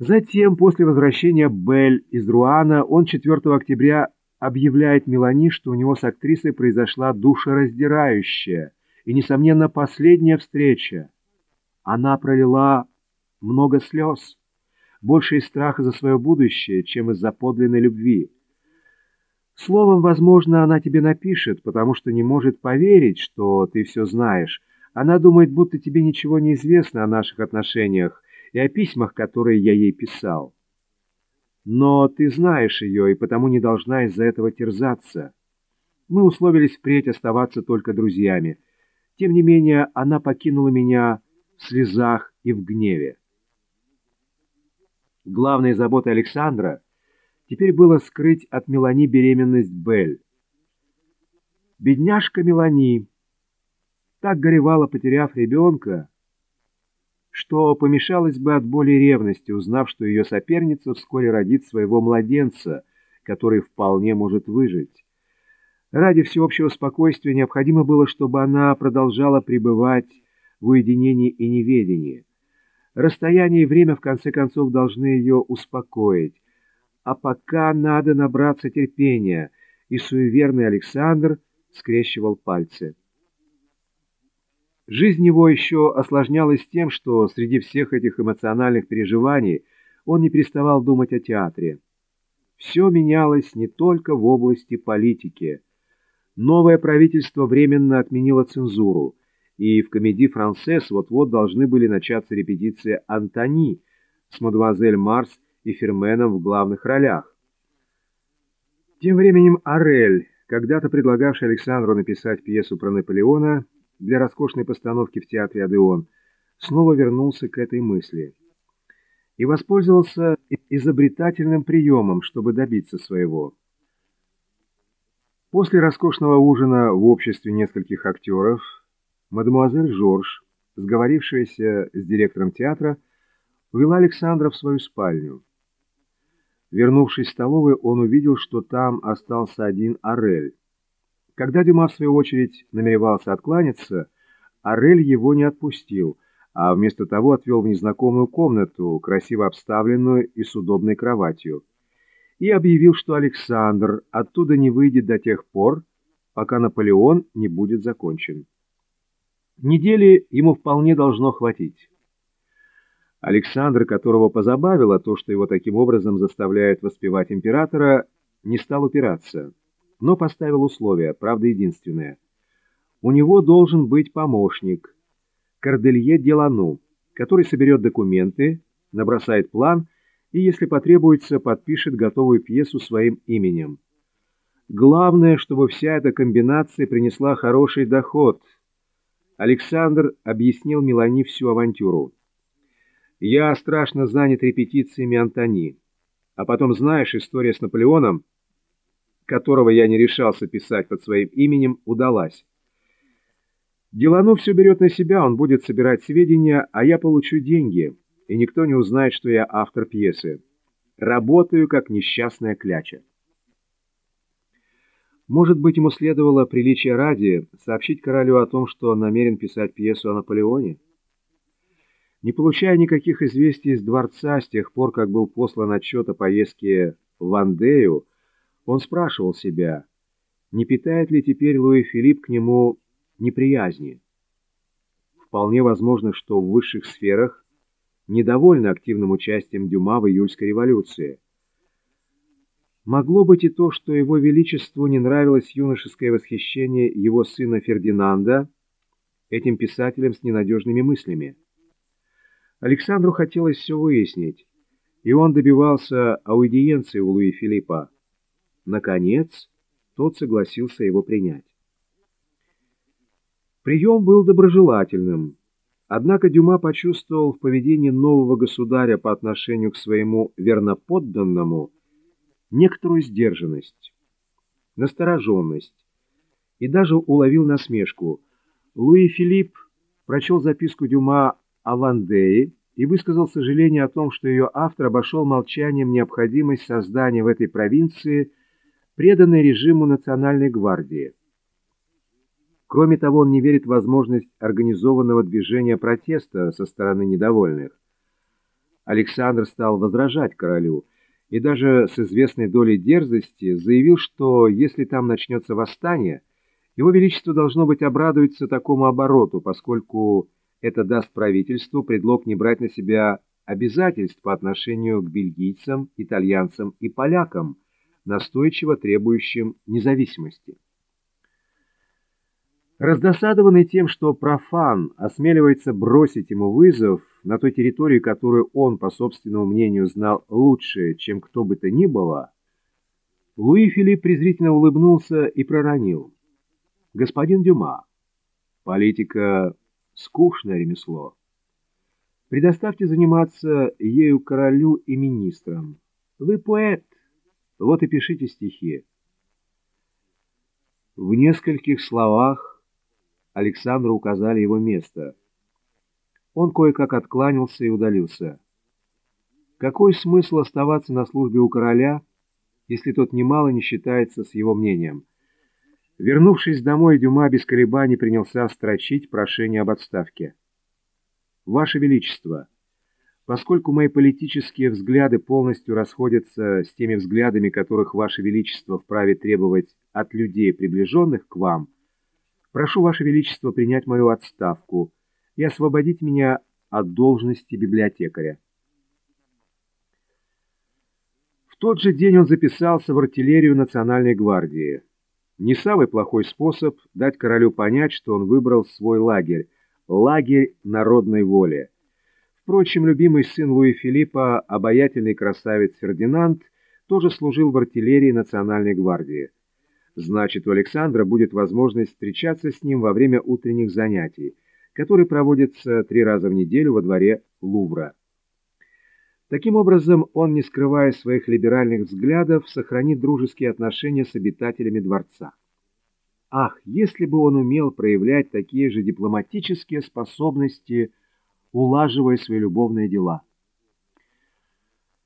Затем, после возвращения Бель из Руана, он 4 октября объявляет Мелани, что у него с актрисой произошла душераздирающая и, несомненно, последняя встреча. Она пролила много слез, больше из страха за свое будущее, чем из-за подлинной любви. Словом, возможно, она тебе напишет, потому что не может поверить, что ты все знаешь. Она думает, будто тебе ничего не известно о наших отношениях и о письмах, которые я ей писал. Но ты знаешь ее, и потому не должна из-за этого терзаться. Мы условились впредь оставаться только друзьями. Тем не менее, она покинула меня в слезах и в гневе. Главной заботой Александра теперь было скрыть от Мелани беременность Бель. Бедняжка Мелани так горевала, потеряв ребенка, что помешалась бы от боли ревности, узнав, что ее соперница вскоре родит своего младенца, который вполне может выжить. Ради всеобщего спокойствия необходимо было, чтобы она продолжала пребывать в уединении и неведении. Расстояние и время, в конце концов, должны ее успокоить. А пока надо набраться терпения, и суеверный Александр скрещивал пальцы. Жизнь его еще осложнялась тем, что среди всех этих эмоциональных переживаний он не переставал думать о театре. Все менялось не только в области политики. Новое правительство временно отменило цензуру, и в комедии «Францесс» вот-вот должны были начаться репетиции «Антони» с мадемуазель Марс и Ферменом в главных ролях. Тем временем Орель, когда-то предлагавший Александру написать пьесу про Наполеона, для роскошной постановки в театре «Адеон», снова вернулся к этой мысли и воспользовался изобретательным приемом, чтобы добиться своего. После роскошного ужина в обществе нескольких актеров мадемуазель Жорж, сговорившаяся с директором театра, увела Александра в свою спальню. Вернувшись в столовую, он увидел, что там остался один Орель. Когда Дюма, в свою очередь, намеревался откланяться, Орель его не отпустил, а вместо того отвел в незнакомую комнату, красиво обставленную и с удобной кроватью, и объявил, что Александр оттуда не выйдет до тех пор, пока Наполеон не будет закончен. Недели ему вполне должно хватить. Александр, которого позабавило то, что его таким образом заставляют воспевать императора, не стал упираться но поставил условие, правда единственное. У него должен быть помощник, Корделье Делану, который соберет документы, набросает план и, если потребуется, подпишет готовую пьесу своим именем. Главное, чтобы вся эта комбинация принесла хороший доход. Александр объяснил Мелани всю авантюру. «Я страшно занят репетициями Антони. А потом, знаешь, история с Наполеоном — которого я не решался писать под своим именем, удалась. Делану все берет на себя, он будет собирать сведения, а я получу деньги, и никто не узнает, что я автор пьесы. Работаю, как несчастная кляча. Может быть, ему следовало, приличия ради, сообщить королю о том, что он намерен писать пьесу о Наполеоне? Не получая никаких известий из дворца с тех пор, как был послан отчет о поездке в Андею, он спрашивал себя, не питает ли теперь Луи Филипп к нему неприязни. Вполне возможно, что в высших сферах недовольны активным участием Дюма в июльской революции. Могло быть и то, что его величеству не нравилось юношеское восхищение его сына Фердинанда этим писателем с ненадежными мыслями. Александру хотелось все выяснить, и он добивался аудиенции у Луи Филиппа. Наконец, тот согласился его принять. Прием был доброжелательным, однако Дюма почувствовал в поведении нового государя по отношению к своему верноподданному некоторую сдержанность, настороженность и даже уловил насмешку. Луи Филипп прочел записку Дюма о Вандее и высказал сожаление о том, что ее автор обошел молчанием необходимость создания в этой провинции преданный режиму Национальной гвардии. Кроме того, он не верит в возможность организованного движения протеста со стороны недовольных. Александр стал возражать королю и даже с известной долей дерзости заявил, что если там начнется восстание, его Величество должно быть обрадуется такому обороту, поскольку это даст правительству предлог не брать на себя обязательств по отношению к бельгийцам, итальянцам и полякам, настойчиво требующим независимости. Раздосадованный тем, что профан осмеливается бросить ему вызов на той территории, которую он, по собственному мнению, знал лучше, чем кто бы то ни было, Луи Филипп презрительно улыбнулся и проронил. «Господин Дюма, политика — скучное ремесло. Предоставьте заниматься ею королю и министрам. Вы поэт, вот и пишите стихи». В нескольких словах Александру указали его место. Он кое-как откланялся и удалился. Какой смысл оставаться на службе у короля, если тот немало не считается с его мнением? Вернувшись домой, Дюма без колебаний принялся строчить прошение об отставке. «Ваше Величество, поскольку мои политические взгляды полностью расходятся с теми взглядами, которых Ваше Величество вправе требовать от людей, приближенных к вам, — Прошу, Ваше Величество, принять мою отставку и освободить меня от должности библиотекаря. В тот же день он записался в артиллерию Национальной гвардии. Не самый плохой способ дать королю понять, что он выбрал свой лагерь – лагерь народной воли. Впрочем, любимый сын Луи Филиппа, обаятельный красавец Фердинанд, тоже служил в артиллерии Национальной гвардии – Значит, у Александра будет возможность встречаться с ним во время утренних занятий, которые проводятся три раза в неделю во дворе Лувра. Таким образом, он, не скрывая своих либеральных взглядов, сохранит дружеские отношения с обитателями дворца. Ах, если бы он умел проявлять такие же дипломатические способности, улаживая свои любовные дела!